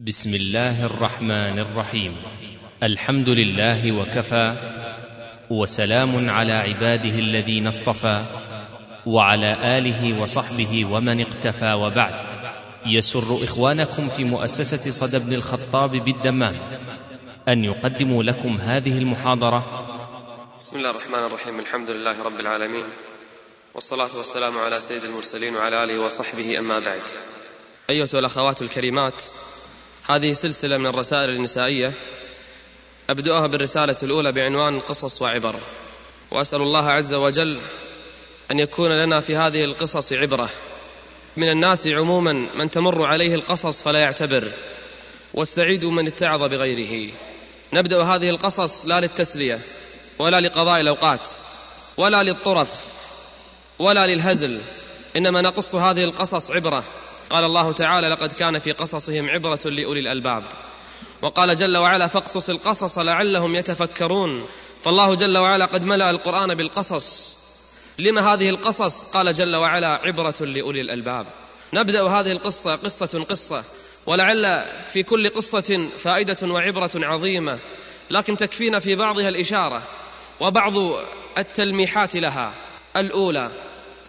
بسم الله الرحمن الرحيم. الحمد لله وكفى وسلام على عباده الذين اصطفى وعلى آله وصحبه ومن اقتفى وبعد. يسر إخوانكم في مؤسسة صدى بن الخطاب بالدمام. أن يقدموا لكم هذه المحاضرة. بسم الله الرحمن الرحيم. الحمد لله رب العالمين. والصلاة والسلام على سيد المرسلين وعلى آله وصحبه أما بعد. أيها الأخوات الكريمات هذه سلسلة من الرسائل النسائية. أبدأها بالرسالة الأولى بعنوان قصص وعبر. وأسأل الله عز وجل أن يكون لنا في هذه القصص عبرة. من الناس عموما من تمر عليه القصص فلا يعتبر والسعيد من اتعظ بغيره. نبدأ هذه القصص لا للتسلية ولا لقضاء الأوقات ولا للطرف ولا للهزل. إنما نقص هذه القصص عبرة. قال الله تعالى لقد كان في قصصهم عبرة لأولي الألباب. وقال جل وعلا فاقصص القصص لعلهم يتفكرون. فالله جل وعلا قد ملأ القرآن بالقصص. لما هذه القصص؟ قال جل وعلا عبرة لأولي الألباب. نبدأ هذه القصة قصة قصة. ولعل في كل قصة فائدة وعبرة عظيمة. لكن تكفينا في بعضها الإشارة وبعض التلميحات لها. الأولى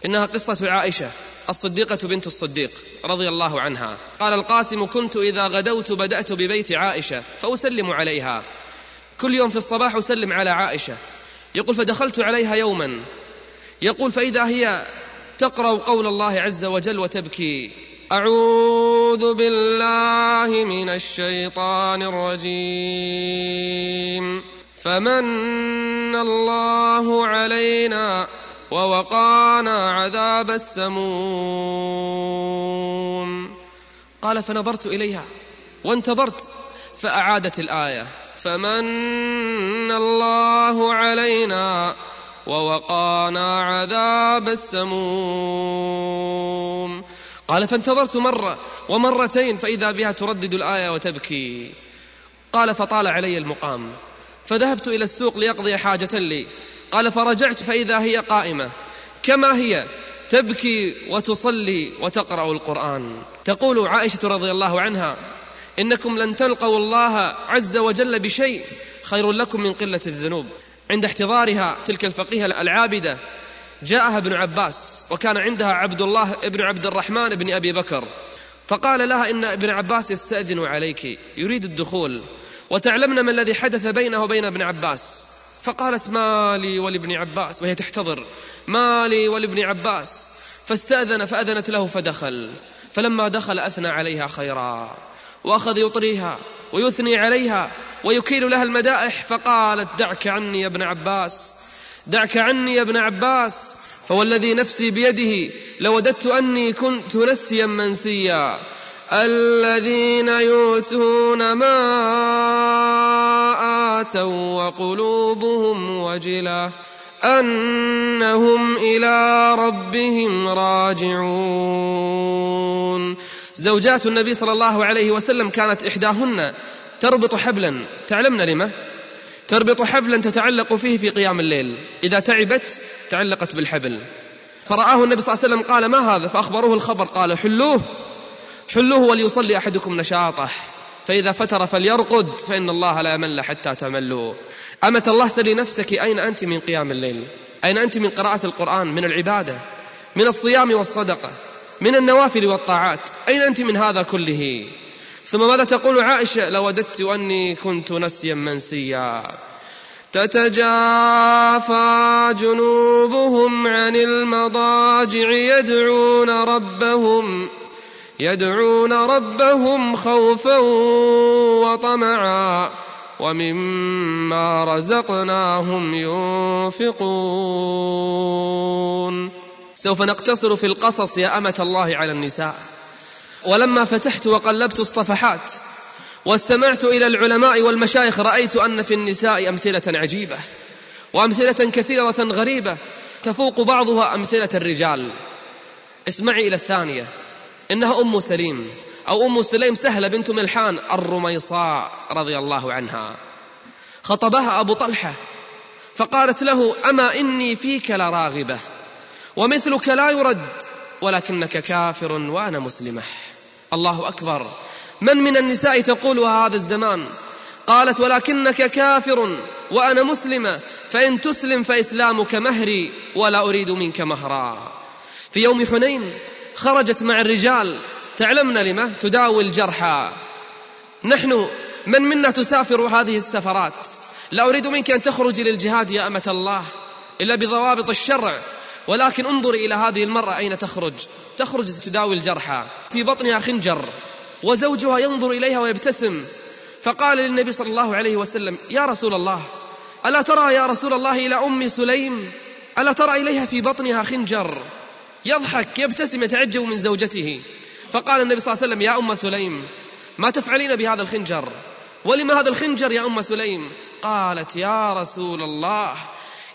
إنها قصة عائشة. الصديقة بنت الصديق رضي الله عنها. قال القاسم كنت إذا غدوت بدأت ببيت عائشة فأسلم عليها. كل يوم في الصباح أسلم على عائشة. يقول فدخلت عليها يوما. يقول فإذا هي تقرأ قول الله عز وجل وتبكي. أعوذ بالله من الشيطان الرجيم. فمن الله علينا ووقانا عذاب السموم. قال فنظرت إليها وانتظرت فأعادت الآية فمن الله علينا ووقانا عذاب السموم. قال فانتظرت مرة ومرتين فإذا بها تردد الآية وتبكي. قال فطال علي المقام فذهبت إلى السوق ليقضي حاجة لي قال فرجعت فإذا هي قائمة. كما هي تبكي وتصلي وتقرأ القرآن. تقول عائشة رضي الله عنها إنكم لن تلقوا الله عز وجل بشيء خير لكم من قلة الذنوب. عند احتضارها تلك الفقيهة العابدة جاءها ابن عباس وكان عندها عبد الله ابن عبد الرحمن بن أبي بكر. فقال لها إن ابن عباس يستأذن عليك يريد الدخول. وتعلمن ما الذي حدث بينه وبين ابن عباس. فقالت ما لي ولابن عباس وهي تحتضر. ما لي ولابن عباس. فاستأذن فأذنت له فدخل. فلما دخل أثنى عليها خيرا. وأخذ يطريها ويثني عليها ويكيل لها المدائح. فقالت دعك عني يا ابن عباس. دعك عني يا ابن عباس. فوالذي نفسي بيده لوددت أني كنت نسيا منسيا. الذين يؤتون ما آتوا وقلوبهم وجلة أنهم إلى ربهم راجعون. زوجات النبي صلى الله عليه وسلم كانت إحداهن تربط حبلا. تعلمن لما؟ تربط حبلا تتعلق فيه في قيام الليل. إذا تعبت تعلقت بالحبل. فرآه النبي صلى الله عليه وسلم قال ما هذا؟ فأخبروه الخبر. قال حلوة. حلوة وليصلي أحدكم نشاطه. فإذا فتر فليرقد فإن الله لا يمل حتى تملوا. أمة الله سلي نفسك أين أنت من قيام الليل؟ أين أنت من قراءة القرآن من العبادة من الصيام والصدقة من النوافل والطاعات؟ أين أنت من هذا كله؟ ثم ماذا تقول عائشة؟ لوددت أني كنت نسيا منسيا. تتجافى جنوبهم عن المضاجع يدعون ربهم. يدعون ربهم خوفا وطمعا ومما رزقناهم ينفقون. سوف نقتصر في القصص يا أمة الله على النساء. ولما فتحت وقلبت الصفحات واستمعت إلى العلماء والمشايخ رأيت أن في النساء أمثلة عجيبة وأمثلة كثيرة غريبة تفوق بعضها أمثلة الرجال. اسمعي إلى الثانية. إنها أم سليم. أو أم سليم سهلة بنت ملحان الرميصاء رضي الله عنها. خطبها أبو طلحة فقالت له أما إني فيك لراغبة ومثلك لا يرد ولكنك كافر وأنا مسلمة. الله أكبر. من من النساء تقولها هذا الزمان؟ قالت ولكنك كافر وأنا مسلمة فإن تسلم فإسلامك مهري ولا أريد منك مهرا. في يوم حنين خرجت مع الرجال. تعلمن لما؟ تداوي الجرحى. نحن من منا تسافر هذه السفرات؟ لا أريد منك أن تخرجي للجهاد يا أمة الله إلا بضوابط الشرع. ولكن انظري إلى هذه المرأة أين تخرج. تخرج تداوي الجرحى. في بطنها خنجر وزوجها ينظر إليها ويبتسم. فقال للنبي صلى الله عليه وسلم يا رسول الله ألا ترى يا رسول الله إلى أم سليم؟ ألا ترى إليها في بطنها خنجر؟ يضحك يبتسم يتعجب من زوجته. فقال النبي صلى الله عليه وسلم يا أم سليم ما تفعلين بهذا الخنجر؟ ولما هذا الخنجر يا أم سليم؟ قالت يا رسول الله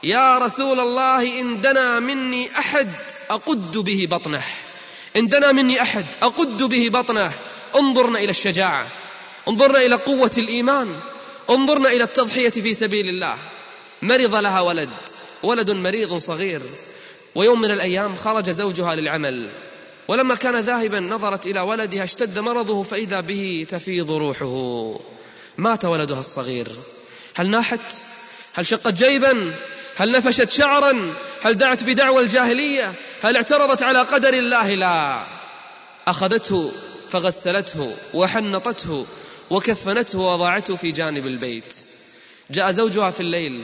يا رسول الله إن دنا مني أحد أقد به بطنه. إن دنا مني أحد أقد به بطنه. انظرنا إلى الشجاعة انظرنا إلى قوة الإيمان انظرنا إلى التضحية في سبيل الله. مرض لها ولد ولد مريض صغير. ويوم من الأيام خرج زوجها للعمل ولما كان ذاهبا نظرت إلى ولدها اشتد مرضه فإذا به تفيض روحه. مات ولدها الصغير. هل ناحت؟ هل شقت جيبا؟ هل نفشت شعرا؟ هل دعت بدعوى الجاهلية؟ هل اعترضت على قدر الله؟ لا. أخذته فغسلته وحنطته وكفنته وضعته في جانب البيت. جاء زوجها في الليل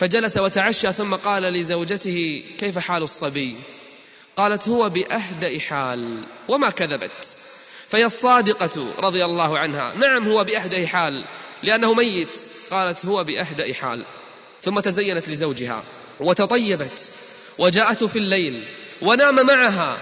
فجلس وتعشى ثم قال لزوجته كيف حال الصبي؟ قالت هو بأهدأ حال وما كذبت. فهي الصادقة رضي الله عنها نعم هو بأهدأ حال لأنه ميت. قالت هو بأهدأ حال. ثم تزينت لزوجها وتطيبت وجاءته في الليل ونام معها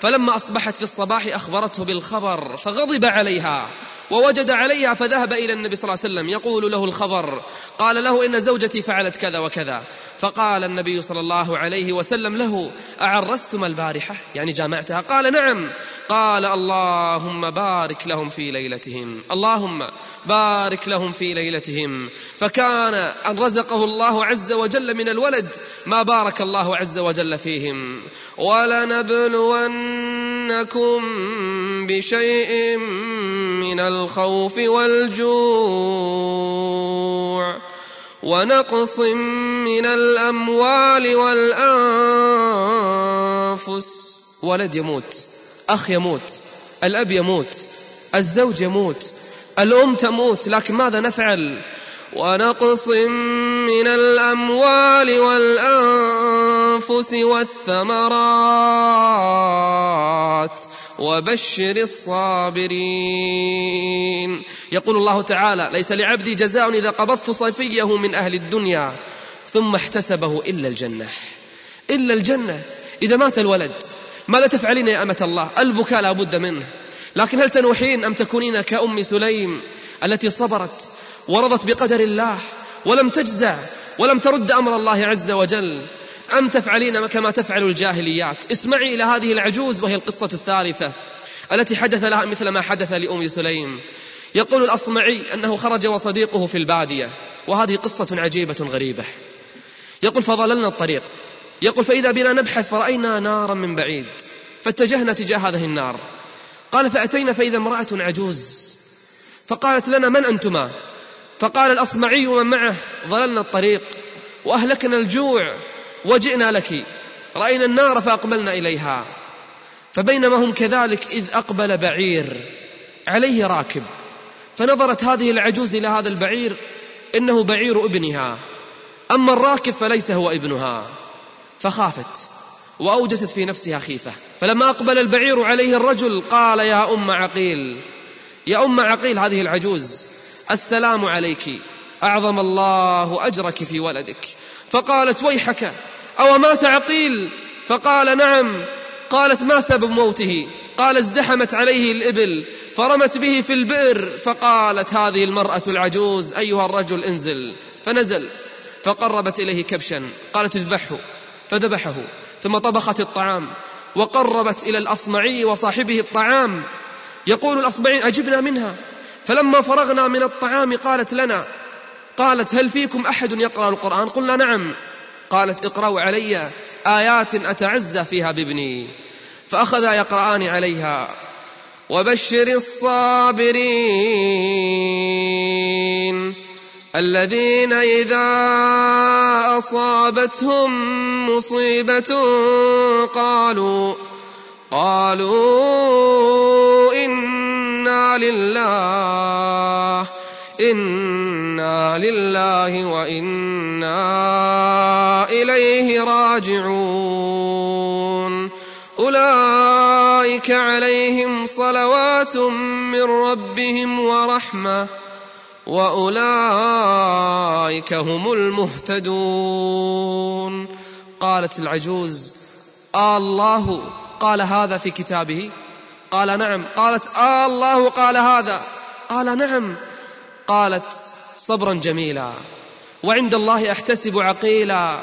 فلما أصبحت في الصباح أخبرته بالخبر فغضب عليها. ووجد عليها فذهب إلى النبي صلى الله عليه وسلم يقول له الخبر قال له إن زوجتي فعلت كذا وكذا. فقال النبي صلى الله عليه وسلم له أعرستم البارحة؟ يعني جامعتها؟ قال نعم. قال اللهم بارك لهم في ليلتهم. اللهم بارك لهم في ليلتهم. فكان أن رزقه الله عز وجل من الولد ما بارك الله عز وجل فيهم. ولنبلونكم بشيء من الخوف والجوع ونقص من الأموال والأنفس. ولد يموت أخ يموت الأب يموت الزوج يموت الأم تموت لكن ماذا نفعل؟ ونقص من الأموال والأنفس والثمرات. وبشر الصابرين. يقول الله تعالى ليس لعبدي جزاء إذا قبضت صفيه من أهل الدنيا ثم احتسبه إلا الجنة. إلا الجنة. إذا مات الولد ماذا تفعلين يا أمة الله؟ البكاء لا بد منه. لكن هل تنوحين أم تكونين كأم سليم التي صبرت ورضت بقدر الله ولم تجزع ولم ترد أمر الله عز وجل؟ أم تفعلين كما تفعل الجاهليات؟ اسمعي إلى هذه العجوز وهي القصة الثالثة التي حدث لها مثل ما حدث لأم سليم. يقول الأصمعي أنه خرج وصديقه في البادية وهذه قصة عجيبة غريبة. يقول فضللنا الطريق. يقول فإذا بنا نبحث فرأينا نارا من بعيد فاتجهنا تجاه هذه النار. قال فأتينا فإذا امرأة عجوز. فقالت لنا من أنتما؟ فقال الأصمعي ومن معه ضللنا الطريق وأهلكنا الجوع. وجئنا لك رأينا النار فأقبلنا إليها. فبينما هم كذلك إذ أقبل بعير عليه راكب. فنظرت هذه العجوز إلى هذا البعير إنه بعير ابنها. أما الراكب فليس هو ابنها. فخافت وأوجست في نفسها خيفة. فلما أقبل البعير عليه الرجل قال يا أم عقيل يا أم عقيل هذه العجوز. السلام عليك. أعظم الله أجرك في ولدك. فقالت ويحك أو مات عقيل؟ فقال نعم. قالت ما سبب موته؟ قال ازدحمت عليه الإبل فرمت به في البئر فقالت هذه المرأة العجوز أيها الرجل انزل. فنزل فقربت إليه كبشا قالت اذبحه. فذبحه ثم طبخت الطعام وقربت إلى الأصمعي وصاحبه الطعام. يقول الأصمعي عجبنا منها فلما فرغنا من الطعام قالت لنا قالت هل فيكم أحد يقرأ القرآن؟ قلنا نعم. قالت اقرأوا علي آيات أتعزى فيها بابني فأخذا يقرآن عليها. وبشر الصابرين الذين إذا أصابتهم مصيبة قالوا قالوا إنا لله إنا لله وإنا إليه راجعون أولئك عليهم صلوات من ربهم ورحمة وأولئك هم المهتدون قالت العجوز آه الله قال هذا في كتابه قال نعم قالت آه الله قال هذا قال نعم قالت صبرا جميلا وعند الله أحتسب عقيلا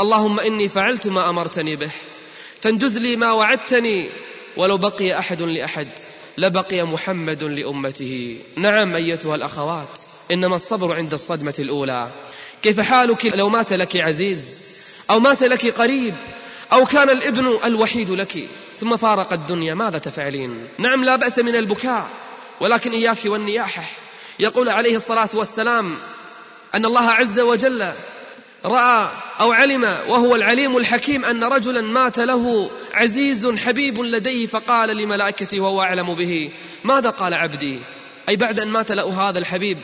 اللهم إني فعلت ما أمرتني به فانجز لي ما وعدتني ولو بقي أحد لأحد لبقي محمد لأمته. نعم أيتها الأخوات إنما الصبر عند الصدمة الأولى. كيف حالك لو مات لك عزيز أو مات لك قريب أو كان الابن الوحيد لك ثم فارق الدنيا ماذا تفعلين؟ نعم لا بأس من البكاء ولكن إياك والنياحة. يقول عليه الصلاة والسلام أن الله عز وجل رأى أو علم وهو العليم الحكيم أن رجلا مات له عزيز حبيب لديه فقال لملائكته وهو أعلم به ماذا قال عبدي؟ أي بعد أن مات له هذا الحبيب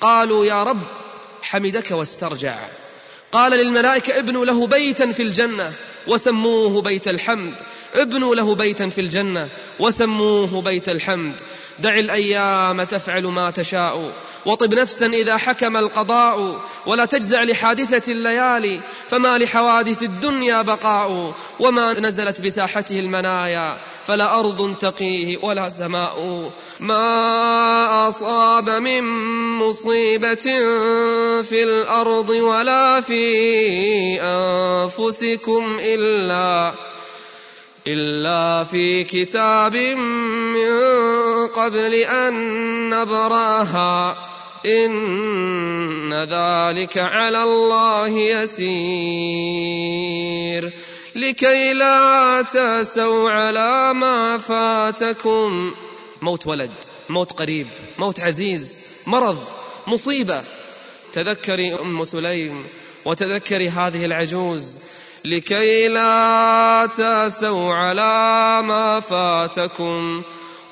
قالوا يا رب حمدك واسترجع. قال للملائكة ابنوا له بيتا في الجنة وسموه بيت الحمد ابنوا له بيتا في الجنة وسموه بيت الحمد دع الأيام تفعل ما تشاء وطب نفسا إذا حكم القضاء ولا تجزع لحادثة الليالي فما لحوادث الدنيا بقاء وما نزلت بساحته المنايا فلا أرض تقيه ولا سماء. ما أصاب من مصيبة في الأرض ولا في أنفسكم إلا إلا في كتاب من قبل أن نبراها. إن ذلك على الله يسير. لكي لا تاسوا على ما فاتكم. موت ولد موت قريب موت عزيز مرض مصيبة. تذكري أم سليم وتذكري هذه العجوز. لكي لا تاسوا على ما فاتكم.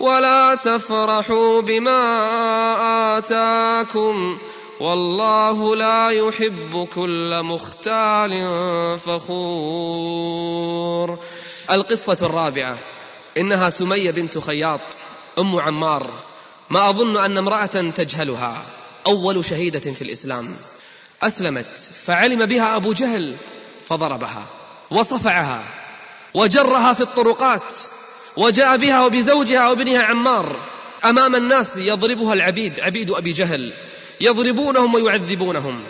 ولا تفرحوا بما آتاكم والله لا يحب كل مختال فخور. القصة الرابعة إنها سمية بنت خياط أم عمار. ما أظن أن امرأة تجهلها. أول شهيدة في الإسلام. أسلمت فعلم بها أبو جهل فضربها وصفعها وجرها في الطرقات. وجاء بها وبزوجها وابنها عمار أمام الناس يضربها العبيد عبيد أبي جهل يضربونهم ويعذبونهم.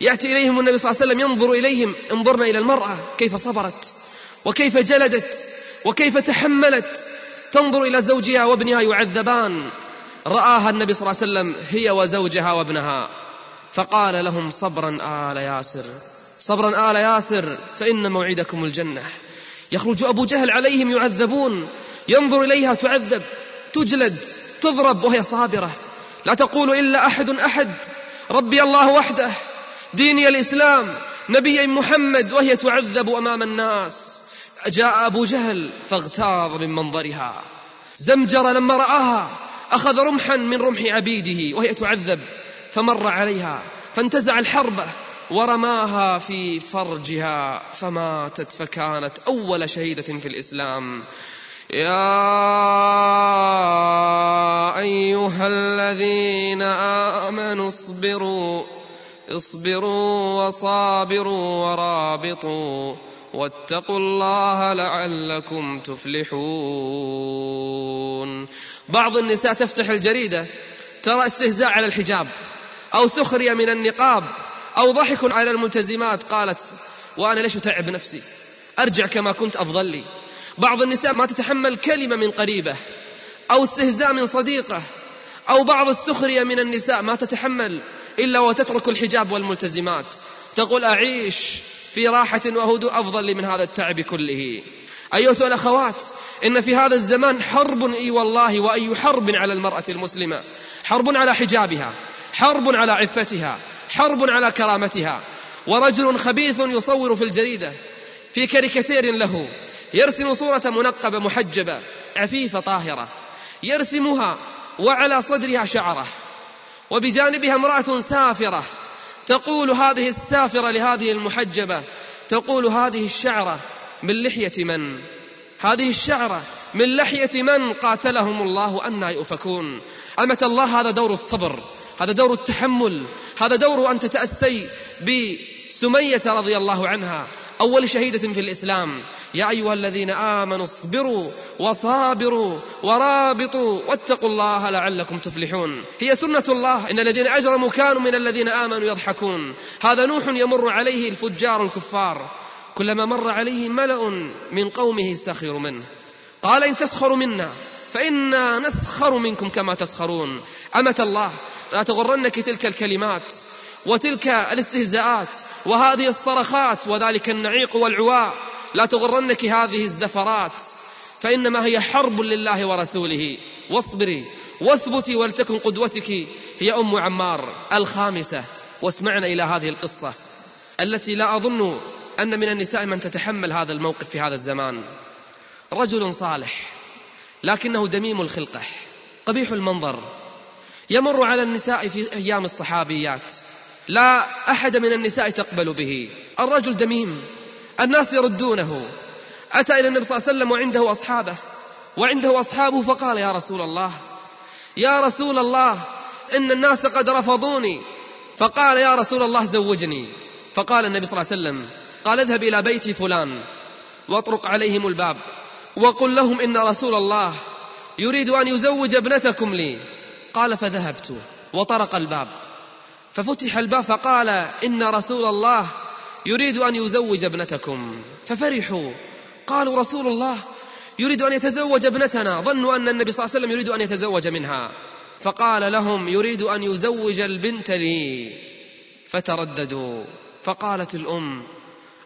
يأتي إليهم النبي صلى الله عليه وسلم ينظر إليهم انظرنا إلى المرأة كيف صبرت؟ وكيف جلدت؟ وكيف تحملت؟ تنظر إلى زوجها وابنها يعذبان. رآها النبي صلى الله عليه وسلم هي وزوجها وابنها. فقال لهم صبرا آل ياسر صبرا آل ياسر فإن موعدكم الجنة. يخرج أبو جهل عليهم يعذبون. ينظر إليها تعذب تجلد تضرب وهي صابرة. لا تقول إلا أحد أحد ربي الله وحده ديني الإسلام نبي محمد وهي تعذب أمام الناس. جاء أبو جهل فاغتاظ من منظرها. زمجر لما رآها أخذ رمحا من رمح عبيده وهي تعذب. فمر عليها فانتزع الحربة ورماها في فرجها فماتت فكانت أول شهيدة في الإسلام. يا أيها الذين آمنوا اصبروا اصبروا وصابروا ورابطوا واتقوا الله لعلكم تفلحون. بعض النساء تفتح الجريدة ترى استهزاء على الحجاب أو سخرية من النقاب أو ضحك على الملتزمات قالت وأنا ليش أتعب نفسي؟ أرجع كما كنت أفضل لي. بعض النساء ما تتحمل كلمة من قريبة أو استهزاء من صديقة أو بعض السخرية من النساء ما تتحمل إلا وتترك الحجاب والملتزمات. تقول أعيش في راحة وهدوء أفضل لي من هذا التعب كله. أيها الأخوات إن في هذا الزمان حرب إي والله وأي حرب على المرأة المسلمة. حرب على حجابها حرب على عفتها حرب على كرامتها. ورجل خبيث يصور في الجريدة في كاريكاتير له. يرسم صورة منقبة محجبة عفيفة طاهرة يرسمها وعلى صدرها شعرة وبجانبها امرأة سافرة تقول هذه السافرة لهذه المحجبة تقول هذه الشعرة من لحية من؟ هذه الشعرة من لحية من قاتلهم الله أنا يؤفكون؟ أمة الله هذا دور الصبر هذا دور التحمل هذا دور أن تتأسي بسمية رضي الله عنها أول شهيدة في الإسلام. يا أيها الذين آمنوا اصبروا وصابروا ورابطوا واتقوا الله لعلكم تفلحون. هي سنة الله. إن الذين أجرموا كانوا من الذين آمنوا يضحكون. هذا نوح يمر عليه الفجار الكفار. كلما مر عليه ملأ من قومه سخروا منه. قال إن تسخروا منا فإنا نسخر منكم كما تسخرون. أمة الله لا تغرنك تلك الكلمات وتلك الاستهزاءات وهذه الصرخات وذلك النعيق والعواء. لا تغرنك هذه الزفرات فإنما هي حرب لله ورسوله. واصبري واثبتي ولتكن قدوتك. هي أم عمار الخامسة. واسمعنا إلى هذه القصة التي لا أظن أن من النساء من تتحمل هذا الموقف في هذا الزمان. رجل صالح لكنه دميم الخلقة قبيح المنظر يمر على النساء في أيام الصحابيات. لا أحد من النساء تقبل به. الرجل دميم الناس يردونه. أتى إلى النبي صلى الله عليه وسلم وعنده أصحابه. وعنده أصحابه فقال يا رسول الله يا رسول الله إن الناس قد رفضوني. فقال يا رسول الله زوجني. فقال النبي صلى الله عليه وسلم قال اذهب إلى بيت فلان واطرق عليهم الباب وقل لهم إن رسول الله يريد أن يزوج ابنتكم لي. قال فذهبت وطرق الباب. ففتح الباب فقال إن رسول الله يريد أن يزوج ابنتكم. ففرحوا. قالوا رسول الله يريد أن يتزوج ابنتنا. ظنوا أن النبي صلى الله عليه وسلم يريد أن يتزوج منها. فقال لهم يريد أن يزوج البنت لي. فترددوا. فقالت الأم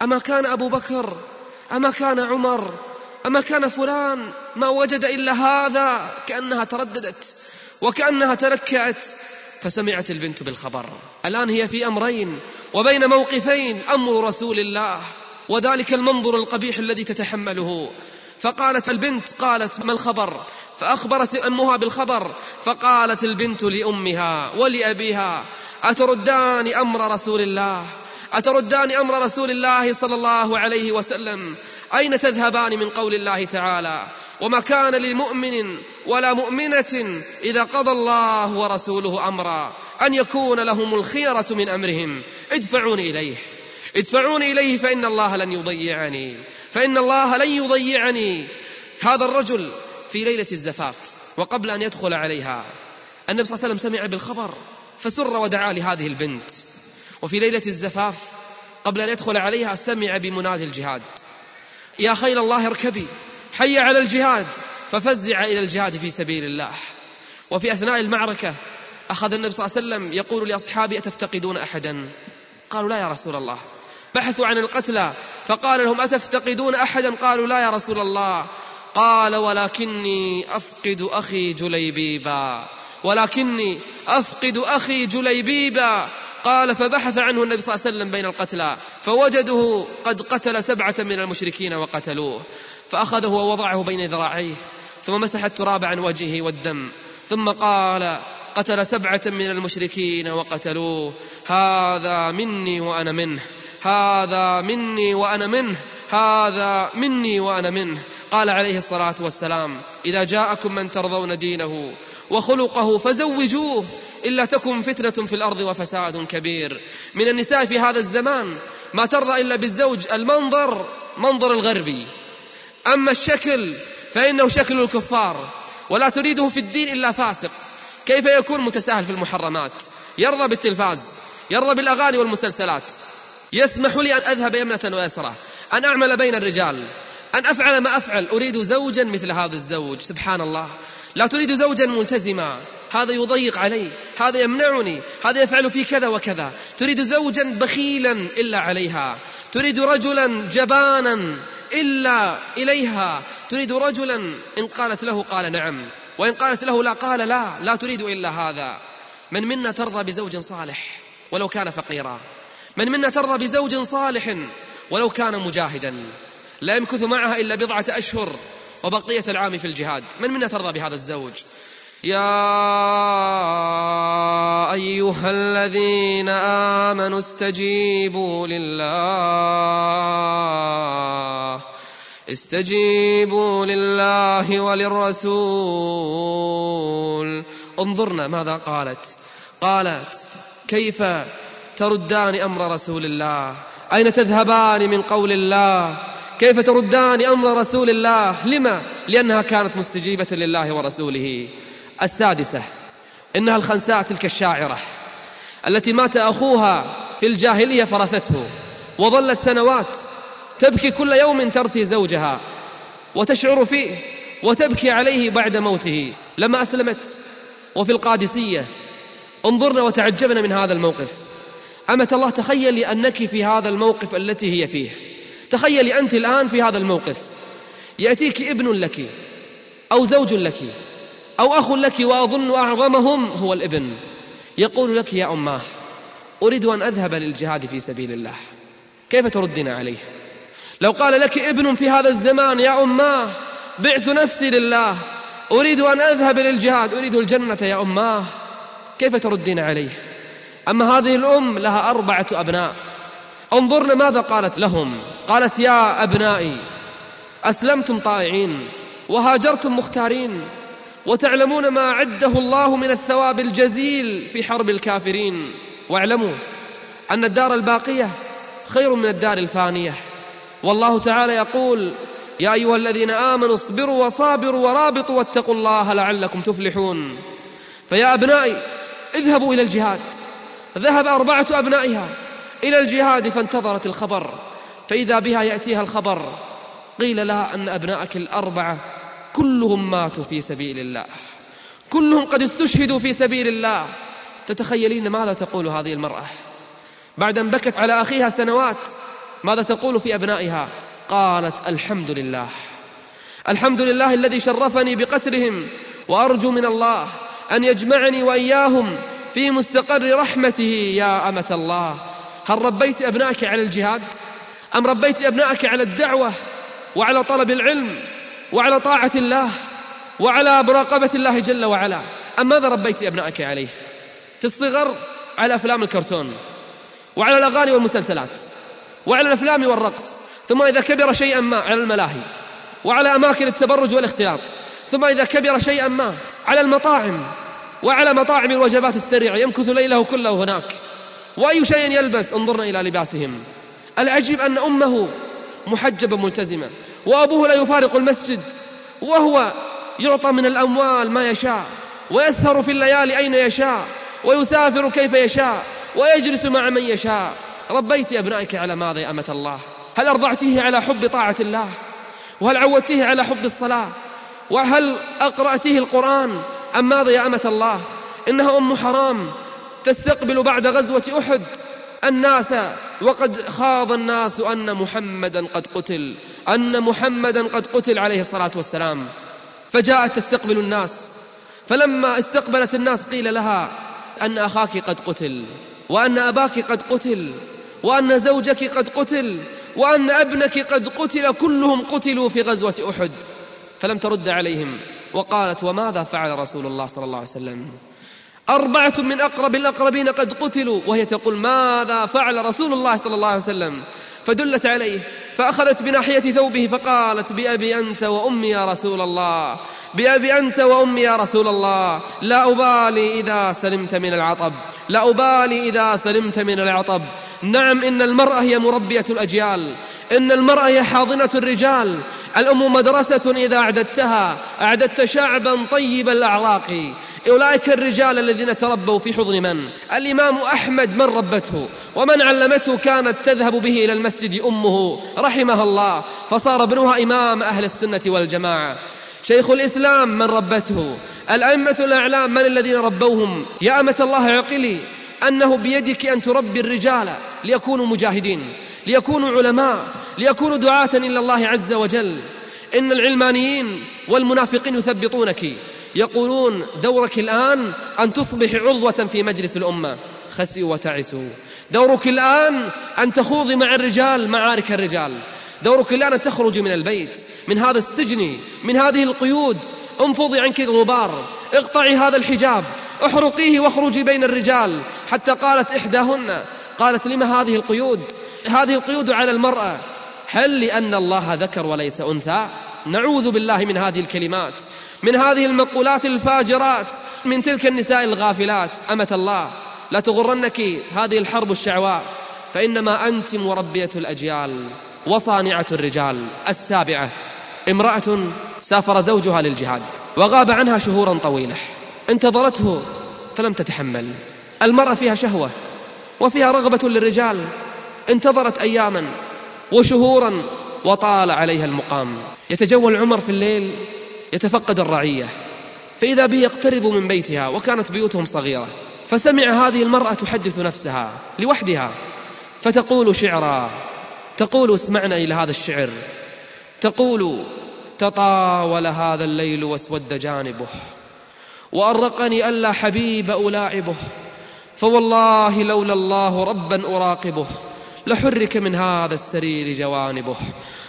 أما كان أبو بكر؟ أما كان عمر؟ أما كان فلان؟ ما وجد إلا هذا. كأنها ترددت وكأنها تنكأت فسمعت البنت بالخبر. الآن هي في أمرين. وبين موقفين أمر رسول الله وذلك المنظر القبيح الذي تتحمله. فقالت البنت قالت ما الخبر؟ فأخبرت أمها بالخبر فقالت البنت لأمها ولأبيها أتردان أمر رسول الله؟ أتردان أمر رسول الله صلى الله عليه وسلم؟ أين تذهبان من قول الله تعالى؟ وما كان لمؤمن ولا مؤمنة إذا قضى الله ورسوله أمرا. أن يكون لهم الخيرة من أمرهم. ادفعوني إليه. ادفعوني إليه فإن الله لن يضيعني. فإن الله لن يضيعني. هذا الرجل في ليلة الزفاف وقبل أن يدخل عليها. النبي صلى الله عليه وسلم سمع بالخبر فسر ودعا لهذه البنت. وفي ليلة الزفاف قبل أن يدخل عليها سمع بمنادي الجهاد. يا خيل الله اركبي. حي على الجهاد. ففزع إلى الجهاد في سبيل الله. وفي أثناء المعركة أخذ النبي صلى الله عليه وسلم يقول لأصحابه أتفتقدون أحدا؟ قالوا لا يا رسول الله. بحثوا عن القتلى فقال لهم أتفتقدون أحدا؟ قالوا لا يا رسول الله. قال ولكني أفقد أخي جليبيبا. ولكني أفقد أخي جليبيبا. قال فبحث عنه النبي صلى الله عليه وسلم بين القتلى فوجده قد قتل سبعة من المشركين وقتلوه. فأخذه ووضعه بين ذراعيه ثم مسح التراب عن وجهه والدم ثم قال قتل سبعة من المشركين وقتلوه. هذا مني وأنا منه. هذا مني وأنا منه. هذا مني وأنا منه. قال عليه الصلاة والسلام إذا جاءكم من ترضون دينه وخلقه فزوجوه إلا تكن فتنة في الأرض وفساد كبير. من النساء في هذا الزمان ما ترضى إلا بالزوج المنظر منظر الغربي. أما الشكل فإنه شكل الكفار ولا تريده في الدين إلا فاسق. كيف يكون متساهل في المحرمات؟ يرضى بالتلفاز يرضى بالأغاني والمسلسلات. يسمح لي أن أذهب يمنة ويسرى أن أعمل بين الرجال أن أفعل ما أفعل. أريد زوجا مثل هذا الزوج سبحان الله لا تريد زوجا ملتزما. هذا يضيق علي هذا يمنعني هذا يفعل في كذا وكذا. تريد زوجا بخيلا إلا عليها. تريد رجلا جبانا إلا إليها. تريد رجلا إن قالت له قال نعم. وإن قالت له لا قال لا لا تريد إلا هذا. من منا ترضى بزوج صالح ولو كان فقيرا؟ من منا ترضى بزوج صالح ولو كان مجاهدا؟ لا يمكث معها إلا بضعة أشهر وبقية العام في الجهاد. من منا ترضى بهذا الزوج؟ يا أيها الذين آمنوا استجيبوا لله. استجيبوا لله وللرسول. انظرنا ماذا قالت. قالت كيف تردان أمر رسول الله؟ أين تذهبان من قول الله؟ كيف تردان أمر رسول الله؟ لما؟ لأنها كانت مستجيبة لله ورسوله. السادسة إنها الخنساء تلك الشاعرة التي مات أخوها في الجاهلية فرثته وظلت سنوات تبكي كل يوم ترثي زوجها وتشعر فيه وتبكي عليه بعد موته. لما أسلمت وفي القادسية انظرنا وتعجبنا من هذا الموقف. أمة الله تخيلي أنك في هذا الموقف التي هي فيه. تخيلي أنت الآن في هذا الموقف. يأتيك ابن لك أو زوج لك أو أخ لك وأظن أعظمهم هو الابن. يقول لك يا أماه أريد أن أذهب للجهاد في سبيل الله. كيف تردين عليه؟ لو قال لك ابن في هذا الزمان يا أماه بعت نفسي لله أريد أن أذهب للجهاد أريد الجنة يا أماه كيف تردين عليه؟ أما هذه الأم لها أربعة أبناء. انظرنا ماذا قالت لهم. قالت يا أبنائي أسلمتم طائعين وهاجرتم مختارين وتعلمون ما عده الله من الثواب الجزيل في حرب الكافرين. واعلموا أن الدار الباقية خير من الدار الفانية. والله تعالى يقول يا أيها الذين آمنوا اصبروا وصابروا ورابطوا واتقوا الله لعلكم تفلحون. فيا أبنائي اذهبوا إلى الجهاد. ذهب أربعة أبنائها إلى الجهاد فانتظرت الخبر. فإذا بها يأتيها الخبر قيل لها أن أبنائك الأربعة كلهم ماتوا في سبيل الله. كلهم قد استشهدوا في سبيل الله. تتخيلين ماذا تقول هذه المرأة؟ بعد أن بكت على أخيها سنوات ماذا تقول في أبنائها؟ قالت الحمد لله الحمد لله الذي شرفني بقتلهم وأرجو من الله أن يجمعني وإياهم في مستقر رحمته يا أمة الله. هل ربيت أبنائك على الجهاد؟ أم ربيت أبنائك على الدعوة وعلى طلب العلم وعلى طاعة الله وعلى مراقبة الله جل وعلا؟ أم ماذا ربيت أبنائك عليه؟ في الصغر على أفلام الكرتون وعلى الأغاني والمسلسلات. وعلى الأفلام والرقص ثم إذا كبر شيئا ما على الملاهي وعلى أماكن التبرج والاختلاط ثم إذا كبر شيئا ما على المطاعم وعلى مطاعم الوجبات السريعة يمكث ليله كله هناك. وأي شيء يلبس انظرنا إلى لباسهم. العجيب أن أمه محجبة ملتزمة وأبوه لا يفارق المسجد وهو يعطى من الأموال ما يشاء ويسهر في الليالي أين يشاء ويسافر كيف يشاء ويجلس مع من يشاء. ربيت أبنائك على ماذا يا أمة الله. هل أرضعتيه على حب طاعة الله؟ وهل عودتيه على حب الصلاة؟ وهل أقرأتيه القرآن أم ماذا يا أمة الله؟ إنها أم حرام تستقبل بعد غزوة أحد الناس وقد خاض الناس أن محمدا قد قتل أن محمدا قد قتل عليه الصلاة والسلام. فجاءت تستقبل الناس. فلما استقبلت الناس قيل لها أن أخاك قد قتل وأن أباك قد قتل. وأن زوجك قد قتل وأن أبنك قد قتل كلهم قتلوا في غزوة أحد. فلم ترد عليهم وقالت وماذا فعل رسول الله صلى الله عليه وسلم؟ أربعة من أقرب الأقربين قد قتلوا وهي تقول ماذا فعل رسول الله صلى الله عليه وسلم؟ فدلت عليه فأخذت بناحية ثوبه فقالت بأبي أنت وأمي يا رسول الله بأبي أنت وأمي يا رسول الله لا أبالي إذا سلمت من العطب لا أبالي إذا سلمت من العطب نعم إن المرأة هي مربية الأجيال إن المرأة هي حاضنة الرجال الأم مدرسة إذا أعددتها أعددت شعبا طيب الأعراق. أولئك الرجال الذين تربوا في حضن من؟ الإمام أحمد من ربته؟ ومن علمته كانت تذهب به إلى المسجد أمه رحمها الله فصار ابنها إمام أهل السنة والجماعة. شيخ الإسلام من ربته؟ الأئمة الأعلام من الذين ربوهم؟ يا أمة الله عقلي. أنه بيدك أن تربي الرجال ليكونوا مجاهدين ليكونوا علماء ليكونوا دعاة إلى الله عز وجل. إن العلمانيين والمنافقين يثبطونك. يقولون دورك الآن أن تصبح عضوة في مجلس الأمة. خسئوا وتعسوا. دورك الآن أن تخوضي مع الرجال معارك الرجال. دورك الآن أن تخرجي من البيت من هذا السجن من هذه القيود. انفضي عنك الغبار. اقطعي هذا الحجاب. احرقيه واخرجي بين الرجال. حتى قالت إحداهن قالت لما هذه القيود؟ هذه القيود على المرأة. هل لأن الله ذكر وليس أنثى؟ نعوذ بالله من هذه الكلمات من هذه المقولات الفاجرات من تلك النساء الغافلات. أمة الله لا تغرنك هذه الحرب الشعواء. فإنما أنت مربية الأجيال وصانعة الرجال. السابعة امرأة سافر زوجها للجهاد وغاب عنها شهورا طويلة. انتظرته فلم تتحمل. المرأة فيها شهوة وفيها رغبة للرجال. انتظرت أياما وشهورا وطال عليها المقام. يتجول عمر في الليل يتفقد الرعية. فإذا به يقترب من بيتها وكانت بيوتهم صغيرة فسمع هذه المرأة تحدث نفسها لوحدها. فتقول شعرا تقول اسمعنا إلى هذا الشعر. تقول تطاول هذا الليل واسود جانبه. وأرقني ألا حبيب ألاعبه فوالله لولا الله ربا أراقبه لحرك من هذا السرير جوانبه.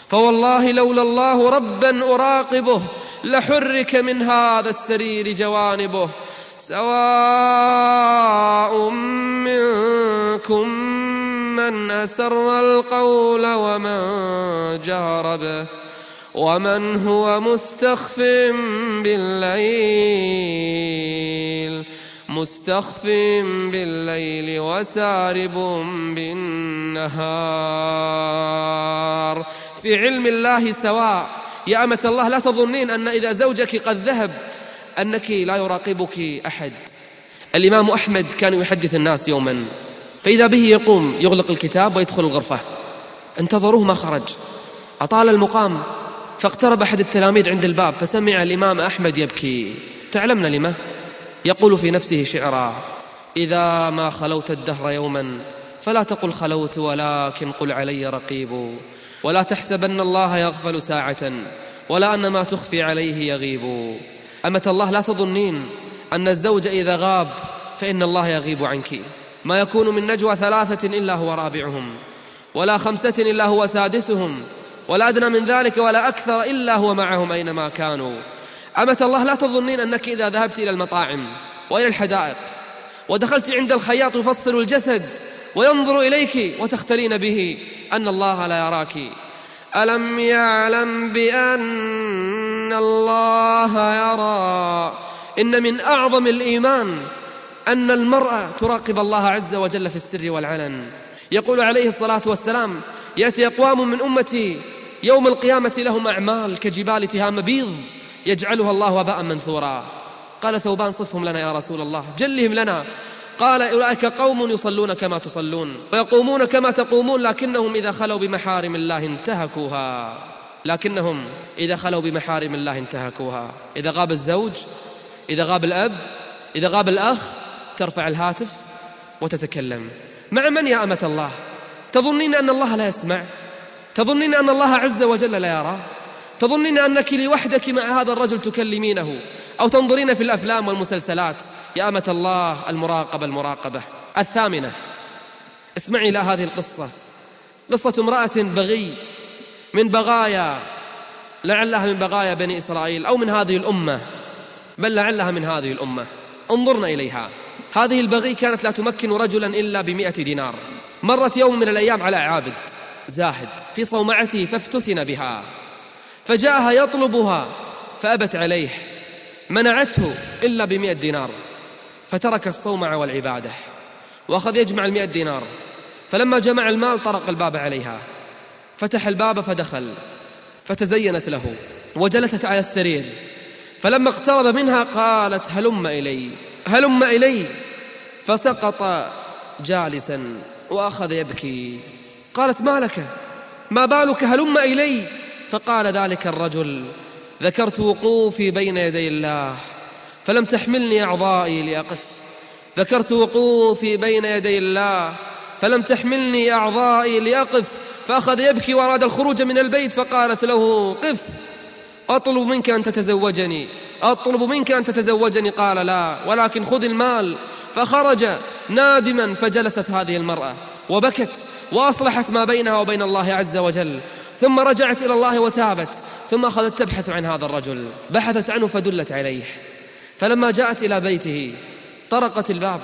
فوالله لولا الله ربا أراقبه لحرك من هذا السرير جوانبه. سواء منكم من أسر القول ومن جهر به. ومن هو مستخف بالليل مستخف بالليل وسارب بالنهار. في علم الله سواء يا أمة الله لا تظنين أن إذا زوجك قد ذهب أنك لا يراقبك أحد. الإمام أحمد كان يحدث الناس يوما فإذا به يقوم يغلق الكتاب ويدخل الغرفة. انتظروه ما خرج. أطال المقام. فاقترب أحد التلاميذ عند الباب فسمع الإمام أحمد يبكي. تعلمنا لما يقول في نفسه شعرا إذا ما خلوت الدهر يوما فلا تقل خلوت ولكن قل علي رقيب. ولا تحسبن الله يغفل ساعة ولا أن ما تخفي عليه يغيب. أمة الله لا تظنين أن الزوج إذا غاب فإن الله يغيب عنك. ما يكون من نجوى ثلاثة إلا هو رابعهم ولا خمسة إلا هو سادسهم ولا أدنى من ذلك ولا أكثر إلا هو معهم أينما كانوا. أمة الله لا تظنين أنك إذا ذهبت إلى المطاعم وإلى الحدائق ودخلت عند الخياط يفصل الجسد وينظر إليك وتختلين به أن الله لا يراك. ألم يعلم بأن الله يرى؟ إن من أعظم الإيمان أن المرأة تراقب الله عز وجل في السر والعلن. يقول عليه الصلاة والسلام يأتي أقوام من أمتي يوم القيامة لهم أعمال كجبال تهام بيض يجعلها الله وباء منثورا. قال ثوبان صفهم لنا يا رسول الله جلهم لنا. قال أولئك قوم يصلون كما تصلون ويقومون كما تقومون لكنهم إذا خلوا بمحارم الله انتهكوها. لكنهم إذا خلوا بمحارم الله انتهكوها. إذا غاب الزوج إذا غاب الأب إذا غاب الأخ ترفع الهاتف وتتكلم. مع من يا أمة الله؟ تظنين أن الله لا يسمع؟ تظنين أن الله عز وجل لا يرى تظنين أنك لوحدك مع هذا الرجل تكلمينه؟ أو تنظرين في الأفلام والمسلسلات؟ يا أمة الله المراقبة المراقبة. الثامنة. اسمعي إلى هذه القصة. قصة امرأة بغي من بغايا لعلها من بغايا بني إسرائيل أو من هذه الأمة. بل لعلها من هذه الأمة. انظرنا إليها. هذه البغي كانت لا تمكن رجلا إلا بمئة دينار. مرت يوم من الأيام على عابد زاهد في صومعته فافتتن بها فجاءها يطلبها فأبت عليه منعته إلا بمئة دينار فترك الصومع والعبادة وأخذ يجمع المئة دينار فلما جمع المال طرق الباب عليها فتح الباب فدخل فتزينت له وجلست على السرير فلما اقترب منها قالت هلم إلي هلم إلي فسقط جالسا وأخذ يبكي. قالت ما لك? ما بالك هلم إلي؟ فقال ذلك الرجل. ذكرت وقوفي بين يدي الله. فلم تحملني أعضائي لأقف. ذكرت وقوفي بين يدي الله. فلم تحملني أعضائي لأقف. فأخذ يبكي وأراد الخروج من البيت. فقالت له قف. أطلب منك أن تتزوجني. أطلب منك أن تتزوجني. قال لا. ولكن خذ المال. فخرج نادما فجلست هذه المرأة وبكت وأصلحت ما بينها وبين الله عز وجل ثم رجعت إلى الله وتابت ثم أخذت تبحث عن هذا الرجل بحثت عنه فدلت عليه. فلما جاءت إلى بيته طرقت الباب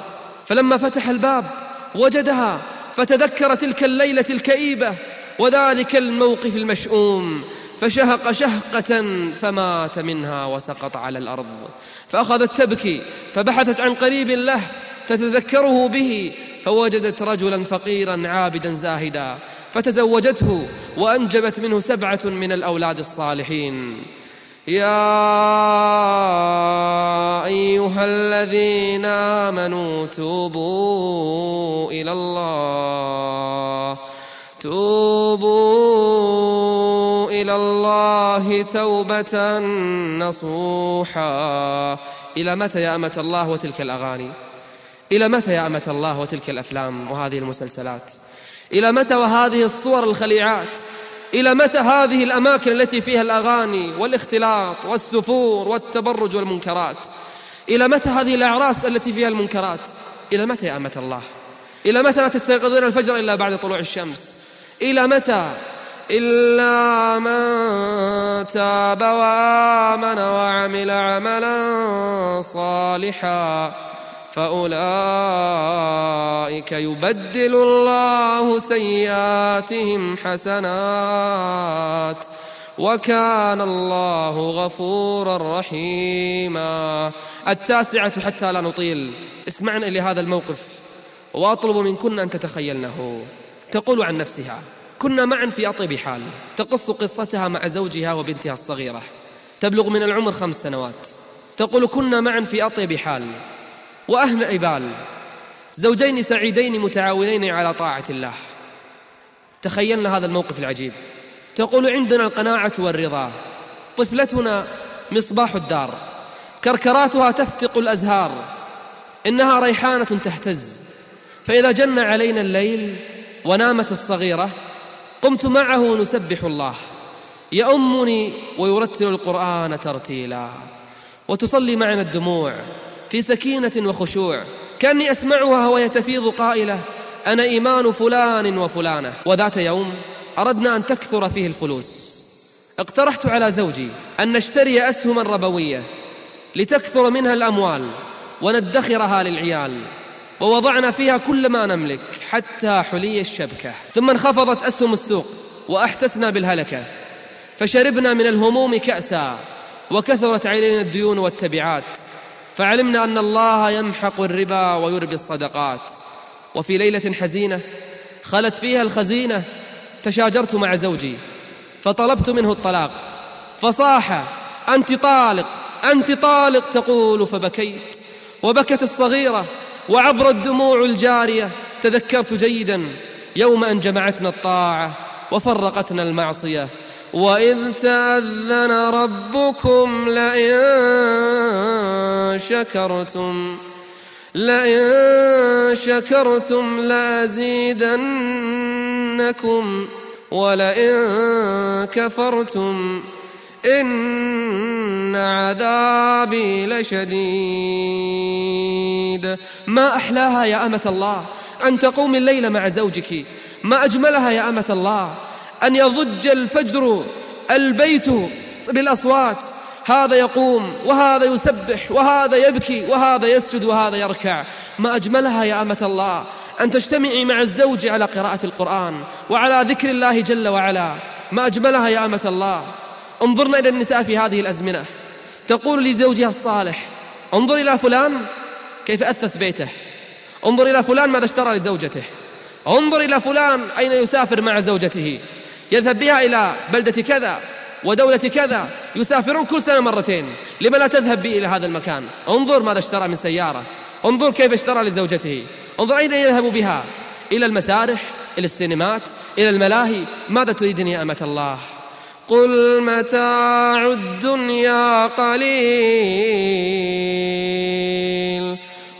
فلما فتح الباب وجدها فتذكر تلك الليلة الكئيبة وذلك الموقف المشؤوم فشهق شهقة فمات منها وسقط على الأرض. فأخذت تبكي فبحثت عن قريب له تتذكره به فوجدت رجلا فقيرا عابدا زاهدا فتزوجته وأنجبت منه سبعة من الأولاد الصالحين. يا أيها الذين آمنوا توبوا إلى الله. توبوا إلى الله توبة نصوحا. إلى متى يا أمة الله وتلك الأغاني؟ إلى متى يا أمة الله وتلك الأفلام وهذه المسلسلات؟ إلى متى وهذه الصور الخليعات؟ إلى متى هذه الأماكن التي فيها الأغاني والاختلاط والسفور والتبرج والمنكرات؟ إلى متى هذه الأعراس التي فيها المنكرات؟ إلى متى يا أمة الله؟ إلى متى لا تستيقظون الفجر إلا بعد طلوع الشمس؟ إلى متى؟ إلا من تاب وآمن وعمل عملا صالحا. فأولئك يبدل الله سيئاتهم حسنات. وكان الله غفورا رحيما. التاسعة حتى لا نطيل. اسمعنا لهذا الموقف. وأطلب منكن أن تتخيلنه. تقول عن نفسها كنا معا في أطيب حال تقص قصتها مع زوجها وبنتها الصغيرة تبلغ من العمر خمس سنوات تقول كنا معا في أطيب حال وأهنأ بال زوجين سعيدين متعاونين على طاعة الله. تخيلنا هذا الموقف العجيب. تقول عندنا القناعة والرضا طفلتنا مصباح الدار كركراتها تفتق الأزهار إنها ريحانة تهتز فإذا جن علينا الليل ونامت الصغيرة قمت معه نسبح الله. يأمني ويرتل القرآن ترتيلا. وتصلي معنا الدموع في سكينة وخشوع. كأني أسمعها وهي تفيض قائلة أنا إيمان فلان وفلانة. وذات يوم أردنا أن تكثر فيه الفلوس. اقترحت على زوجي أن نشتري أسهما ربوية لتكثر منها الأموال وندخرها للعيال. ووضعنا فيها كل ما نملك حتى حلي الشبكة. ثم انخفضت أسهم السوق وأحسسنا بالهلكة. فشربنا من الهموم كأسا وكثرت علينا الديون والتبعات. فعلمنا أن الله يمحق الربا ويربي الصدقات. وفي ليلة حزينة خلت فيها الخزينة تشاجرت مع زوجي. فطلبت منه الطلاق. فصاح أنت طالق أنت طالق تقول. فبكيت. وبكت الصغيرة وعبر الدموع الجارية تذكرت جيدا يوم أن جمعتنا الطاعة وفرقتنا المعصية. وإذ تأذن ربكم لئن شكرتم لئن شكرتم لأزيدنكم ولئن كفرتم. إن عذابي لشديد. ما أحلاها يا أمة الله أن تقوم الليل مع زوجك. ما أجملها يا أمة الله أن يضج الفجر البيت بالأصوات. هذا يقوم وهذا يسبح وهذا يبكي وهذا يسجد وهذا يركع. ما أجملها يا أمة الله أن تجتمعي مع الزوج على قراءة القرآن وعلى ذكر الله جل وعلا. ما أجملها يا أمة الله انظرنا إلى النساء في هذه الأزمنة. تقول لزوجها الصالح انظر إلى فلان كيف أثث بيته. انظر إلى فلان ماذا اشترى لزوجته. انظر إلى فلان أين يسافر مع زوجته. يذهب بها إلى بلدة كذا ودولة كذا يسافرون كل سنة مرتين. لما لا تذهب بي إلى هذا المكان؟ انظر ماذا اشترى من سيارة. انظر كيف اشترى لزوجته. انظر أين يذهب بها؟ إلى المسارح إلى السينمات إلى الملاهي. ماذا تريدني يا أمة الله؟ قل متاع الدنيا قليل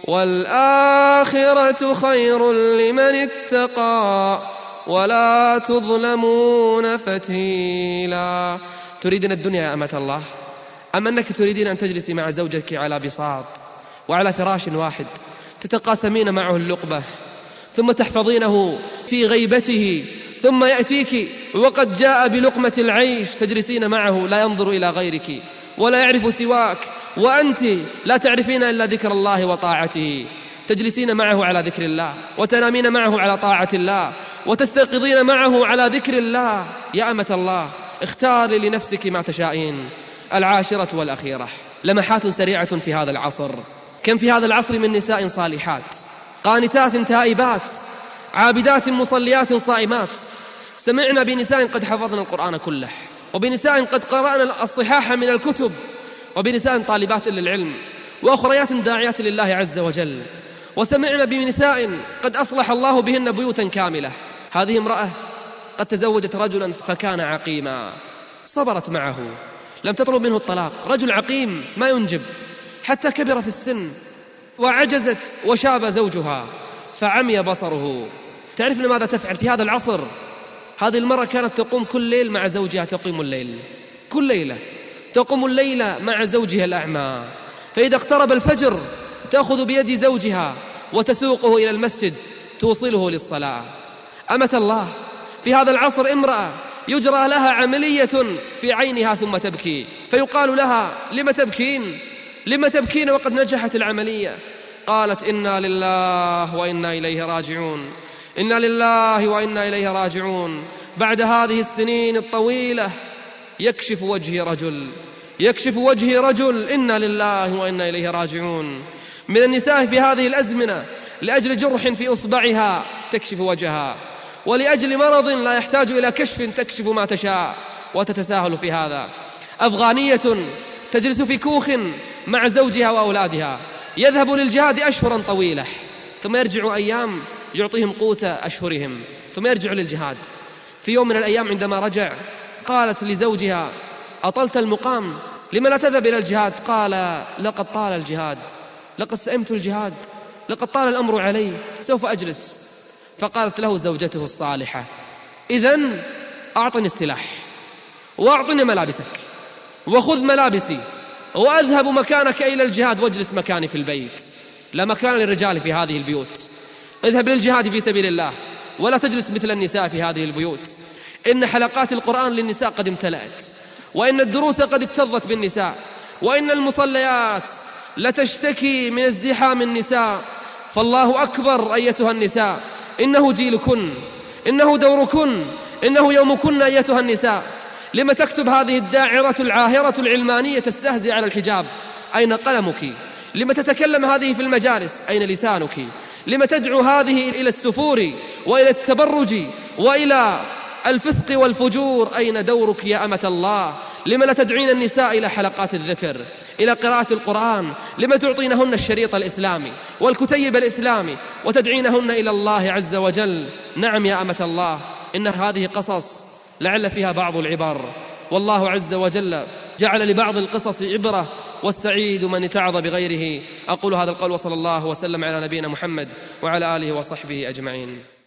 والآخرة خير لمن اتقى ولا تظلمون فتيلا تريدين الدنيا يا أمة الله؟ أم أنك تريدين أن تجلسي مع زوجك على بساط وعلى فراش واحد تتقاسمين معه اللقبة ثم تحفظينه في غيبته ثم يأتيك وقد جاء بلقمة العيش تجلسين معه لا ينظر إلى غيرك ولا يعرف سواك وأنت لا تعرفين إلا ذكر الله وطاعته تجلسين معه على ذكر الله وتنامين معه على طاعة الله وتستيقظين معه على ذكر الله يا أمة الله اختاري لنفسك ما تشائين العاشرة والأخيرة لمحات سريعة في هذا العصر كم في هذا العصر من نساء صالحات قانتات تائبات عابدات مصليات صائمات. سمعنا بنساء قد حفظنا القرآن كله وبنساء قد قرأنا الصحاح من الكتب وبنساء طالبات للعلم وأخريات داعيات لله عز وجل. وسمعنا بنساء قد أصلح الله بهن بيوتا كاملة. هذه امرأة قد تزوجت رجلا فكان عقيما. صبرت معه. لم تطلب منه الطلاق. رجل عقيم ما ينجب. حتى كبر في السن وعجزت وشاب زوجها فعمي بصره. تعرفن ماذا تفعل في هذا العصر؟ هذه المرأة كانت تقوم كل ليل مع زوجها تقيم الليل. كل ليلة تقوم الليلة مع زوجها الأعمى. فإذا اقترب الفجر تأخذ بيد زوجها وتسوقه إلى المسجد توصله للصلاة. أمة الله في هذا العصر امرأة يجرى لها عملية في عينها ثم تبكي. فيقال لها لم تبكين؟ لم تبكين وقد نجحت العملية؟ قالت إنا لله وإنا إليه راجعون. إنا لله وإنا إليه راجعون. بعد هذه السنين الطويلة يكشف وجهي رجل يكشف وجهي رجل. إنا لله وإنا إليه راجعون. من النساء في هذه الأزمنة لأجل جرح في إصبعها تكشف وجهها ولأجل مرض لا يحتاج إلى كشف تكشف ما تشاء وتتساهل في هذا. أفغانية تجلس في كوخ مع زوجها وأولادها يذهب للجهاد أشهرا طويلة ثم يرجع أيام يعطيهم قوت أشهرهم ثم يرجع للجهاد. في يوم من الأيام عندما رجع قالت لزوجها أطلت المقام لما لا تذهب إلى الجهاد؟ قال لقد طال الجهاد لقد سئمت الجهاد لقد طال الأمر علي سوف أجلس. فقالت له زوجته الصالحة إذا أعطني السلاح وأعطني ملابسك وخذ ملابسي وأذهب مكانك إلى الجهاد واجلس مكاني في البيت. لا مكان للرجال في هذه البيوت. اذهب للجهاد في سبيل الله ولا تجلس مثل النساء في هذه البيوت. إن حلقات القرآن للنساء قد امتلأت وإن الدروس قد اكتظت بالنساء وإن المصليات لتشتكي من ازدحام النساء. فالله أكبر أيتها النساء إنه جيلكن إنه دوركن إنه يومكن أيتها النساء. لم تكتب هذه الداعرة العاهرة العلمانية تستهزئ على الحجاب؟ أين قلمك؟ لم تتكلم هذه في المجالس؟ أين لسانك؟ لم تدعو هذه إلى السفور وإلى التبرج وإلى الفسق والفجور أين دورك يا أمة الله؟ لم لا تدعين النساء إلى حلقات الذكر إلى قراءة القرآن؟ لما تعطينهن الشريط الإسلامي والكتيب الإسلامي وتدعينهن إلى الله عز وجل؟ نعم يا أمة الله إن هذه قصص لعل فيها بعض العبر. والله عز وجل جعل لبعض القصص عبرة والسعيد من اتعظ بغيره. أقول هذا القول وصلى الله وسلم على نبينا محمد وعلى آله وصحبه أجمعين.